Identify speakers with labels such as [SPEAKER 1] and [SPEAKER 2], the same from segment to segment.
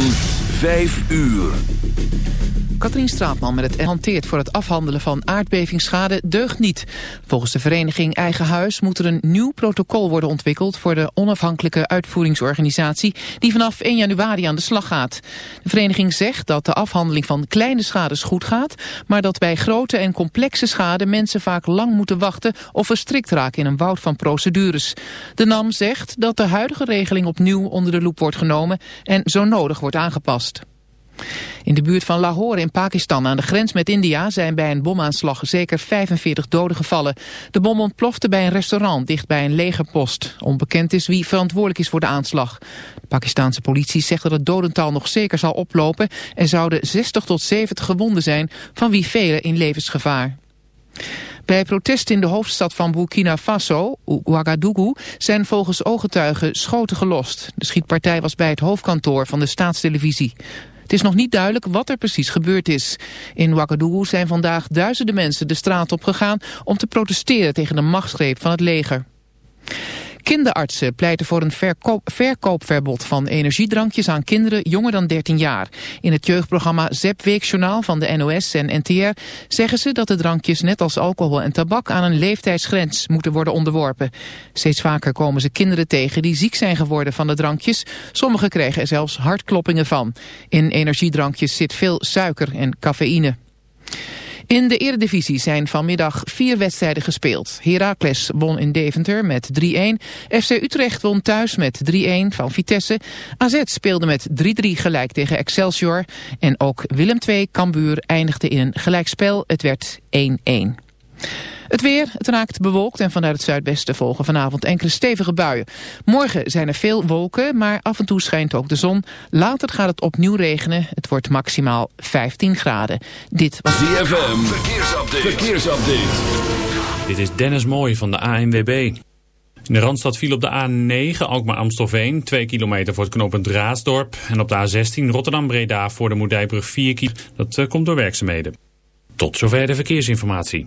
[SPEAKER 1] van 5 uur.
[SPEAKER 2] Katrien Straatman met het hanteert voor het afhandelen van aardbevingsschade deugt niet. Volgens de vereniging Eigen Huis moet er een nieuw protocol worden ontwikkeld voor de onafhankelijke uitvoeringsorganisatie die vanaf 1 januari aan de slag gaat. De vereniging zegt dat de afhandeling van kleine schades goed gaat, maar dat bij grote en complexe schade mensen vaak lang moeten wachten of verstrikt raken in een woud van procedures. De NAM zegt dat de huidige regeling opnieuw onder de loep wordt genomen en zo nodig wordt aangepast. In de buurt van Lahore in Pakistan aan de grens met India zijn bij een bomaanslag zeker 45 doden gevallen. De bom ontplofte bij een restaurant dicht bij een legerpost. Onbekend is wie verantwoordelijk is voor de aanslag. De Pakistanse politie zegt dat het dodental nog zeker zal oplopen. Er zouden 60 tot 70 gewonden zijn, van wie velen in levensgevaar. Bij protesten in de hoofdstad van Burkina Faso, Ouagadougou, zijn volgens ooggetuigen schoten gelost. De schietpartij was bij het hoofdkantoor van de staatstelevisie. Het is nog niet duidelijk wat er precies gebeurd is. In Ouagadougou zijn vandaag duizenden mensen de straat op gegaan om te protesteren tegen de machtsgreep van het leger. Kinderartsen pleiten voor een verkoop, verkoopverbod van energiedrankjes aan kinderen jonger dan 13 jaar. In het jeugdprogramma ZEP Weekjournaal van de NOS en NTR zeggen ze dat de drankjes net als alcohol en tabak aan een leeftijdsgrens moeten worden onderworpen. Steeds vaker komen ze kinderen tegen die ziek zijn geworden van de drankjes. Sommigen krijgen er zelfs hartkloppingen van. In energiedrankjes zit veel suiker en cafeïne. In de eredivisie zijn vanmiddag vier wedstrijden gespeeld. Heracles won in Deventer met 3-1. FC Utrecht won thuis met 3-1 van Vitesse. AZ speelde met 3-3 gelijk tegen Excelsior. En ook Willem II Cambuur eindigde in een gelijkspel. Het werd 1-1. Het weer, het raakt bewolkt en vanuit het zuidwesten volgen vanavond enkele stevige buien. Morgen zijn er veel wolken, maar af en toe schijnt ook de zon. Later gaat het opnieuw regenen. Het wordt maximaal 15 graden. Dit was
[SPEAKER 1] ZFM, verkeersupdate. verkeersupdate.
[SPEAKER 3] Dit is Dennis Mooij van de ANWB. In de Randstad viel op de A9 Alkmaar-Amstelveen, 2 kilometer voor het knooppunt Raasdorp. En op de A16 Rotterdam-Breda voor de Moerdijbrug 4 kilometer. Dat eh, komt door werkzaamheden. Tot zover de verkeersinformatie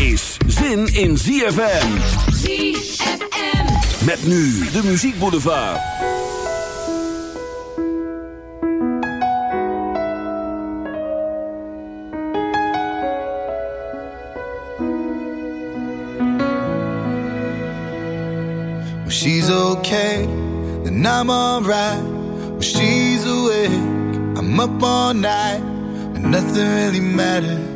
[SPEAKER 1] Is zin in ZFM.
[SPEAKER 4] ZFM.
[SPEAKER 1] Met nu de muziekboulevard.
[SPEAKER 5] When she's okay, then I'm alright. When she's awake, I'm up all night. And nothing really matters.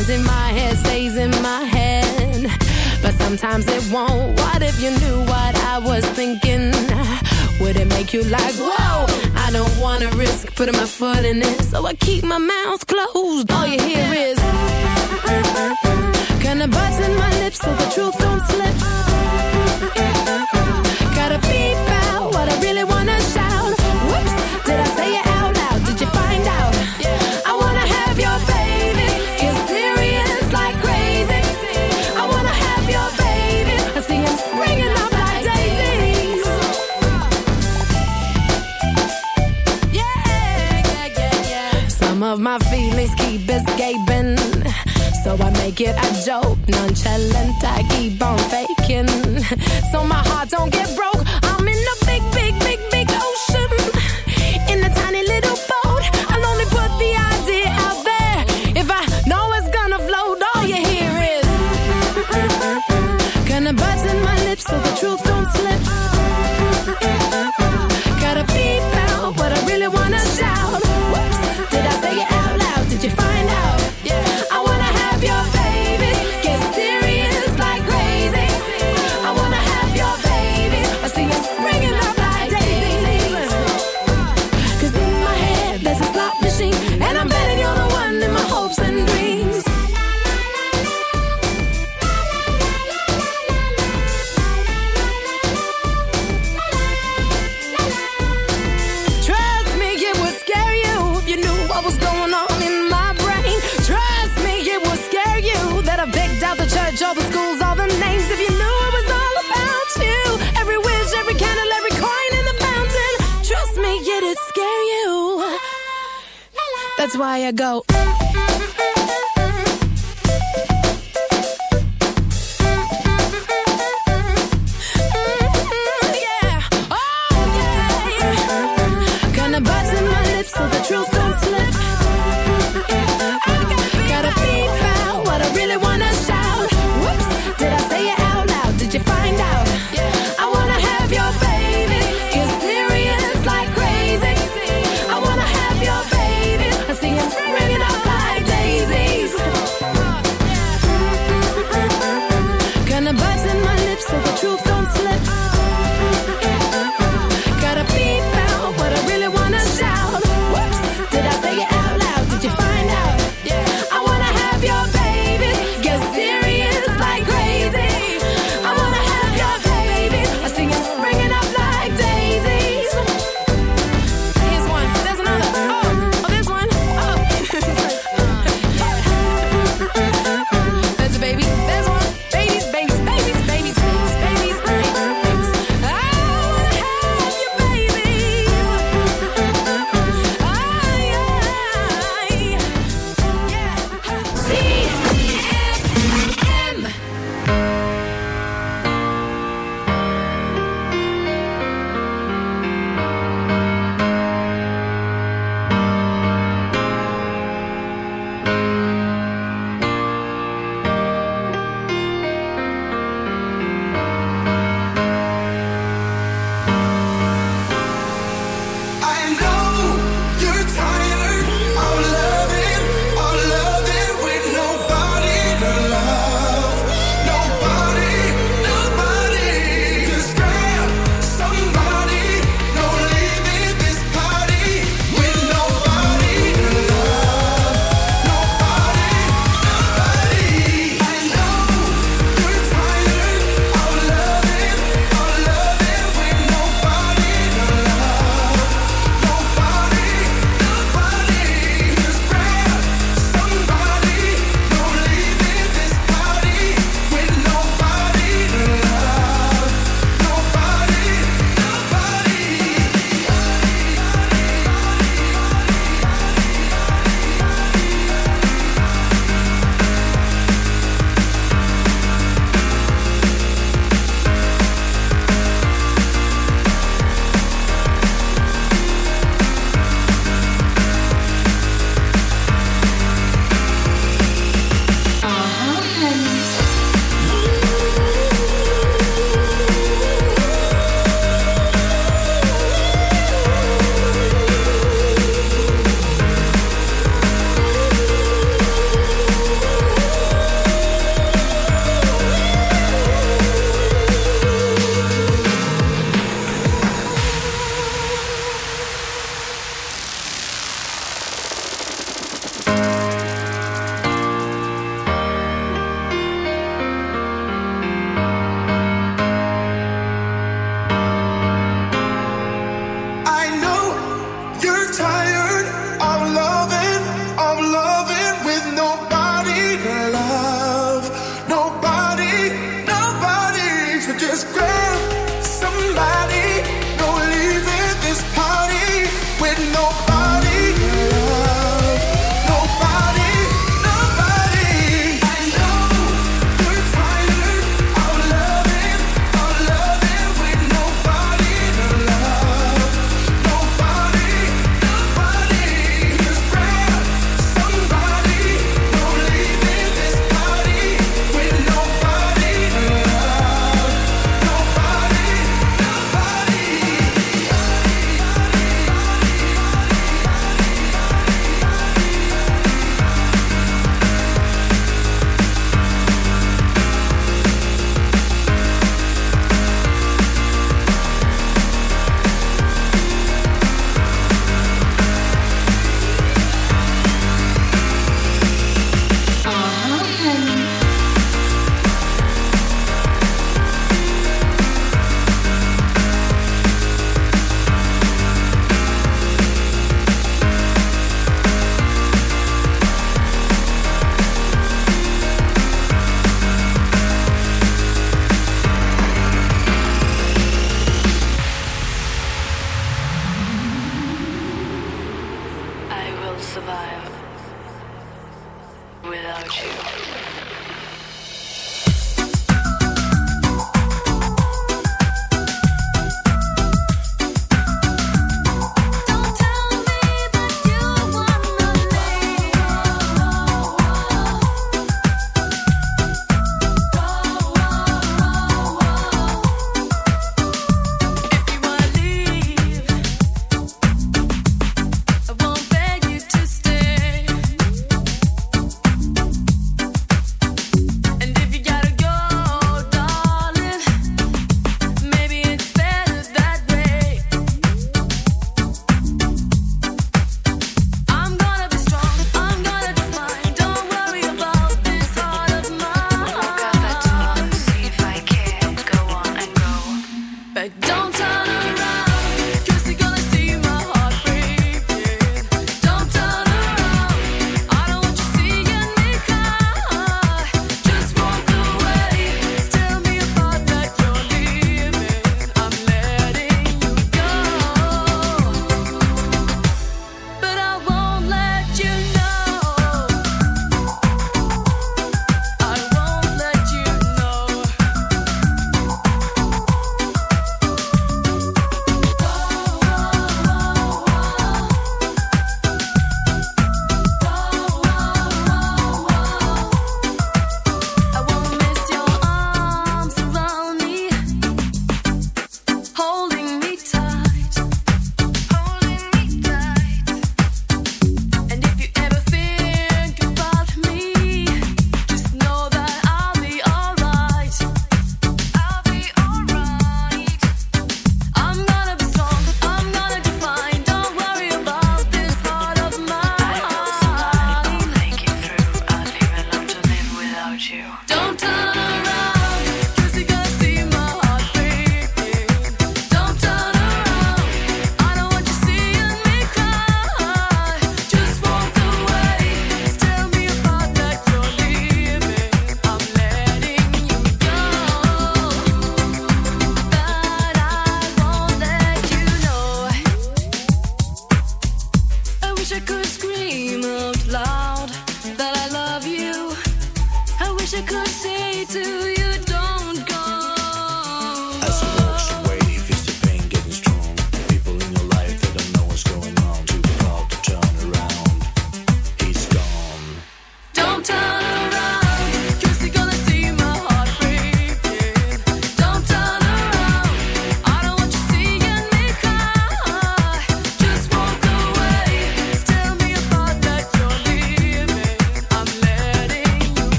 [SPEAKER 6] Happens in my head stays in my head. But sometimes it won't. What if you knew what I was thinking? Would it make you like, whoa? I don't wanna risk putting my foot in it. So I keep my mouth closed. All you hear is. Kinda button my lips so the truth don't slip. Gotta beep out what I really wanna shout. I it a joke, nonchalant. I keep on faking. So my heart don't get broke. That's why I go.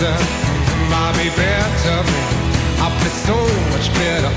[SPEAKER 7] better, might be better. I'll be so
[SPEAKER 8] much
[SPEAKER 9] better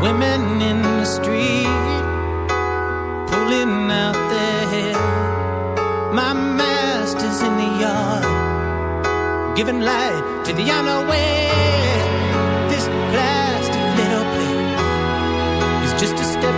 [SPEAKER 9] women in the street pulling out their hair. My
[SPEAKER 10] master's in the yard, giving light to the unaware. This plastic little place is just a step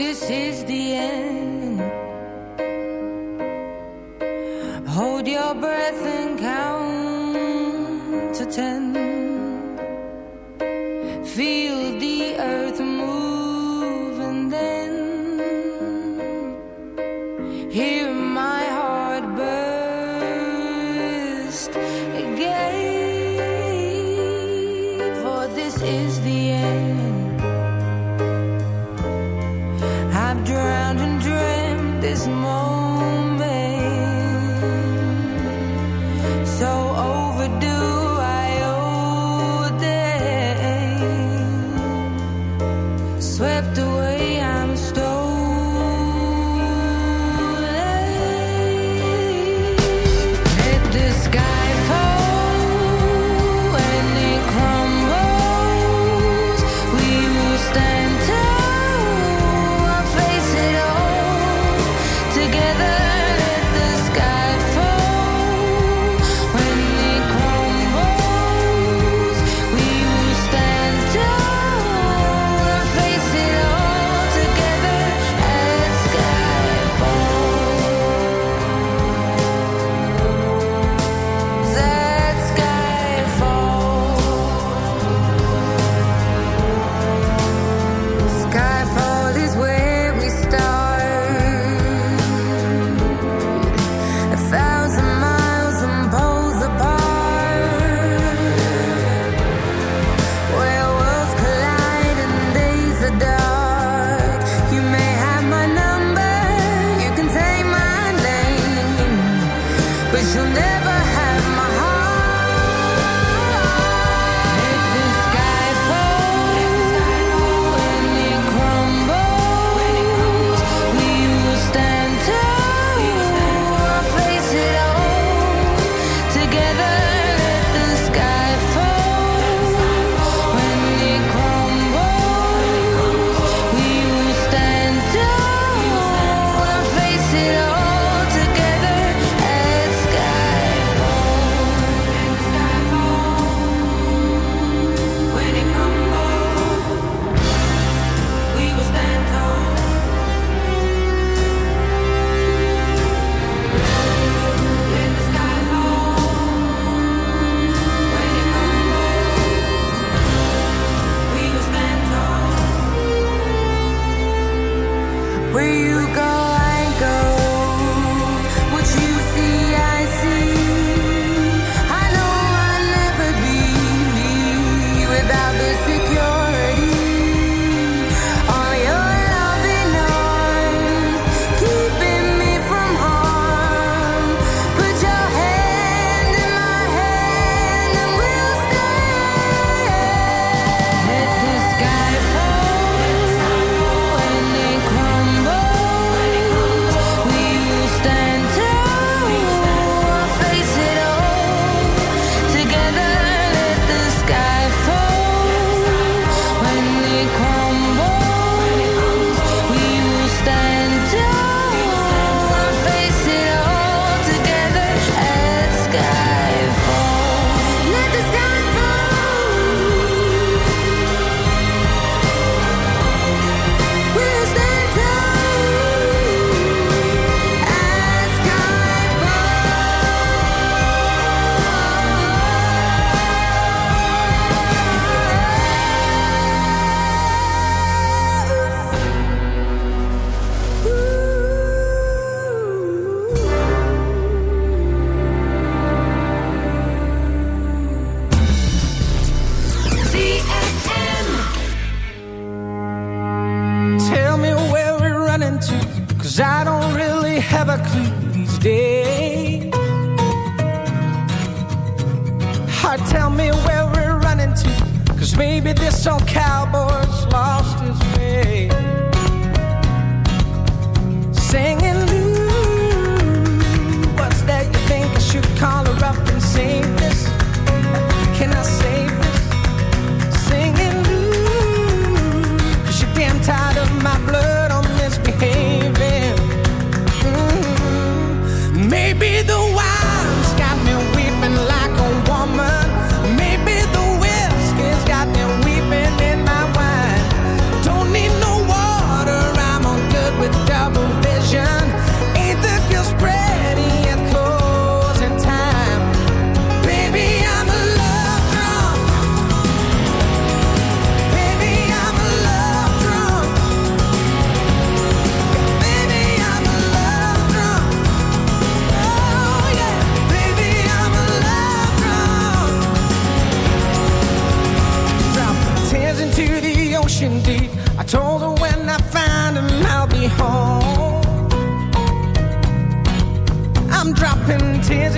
[SPEAKER 11] This is the end.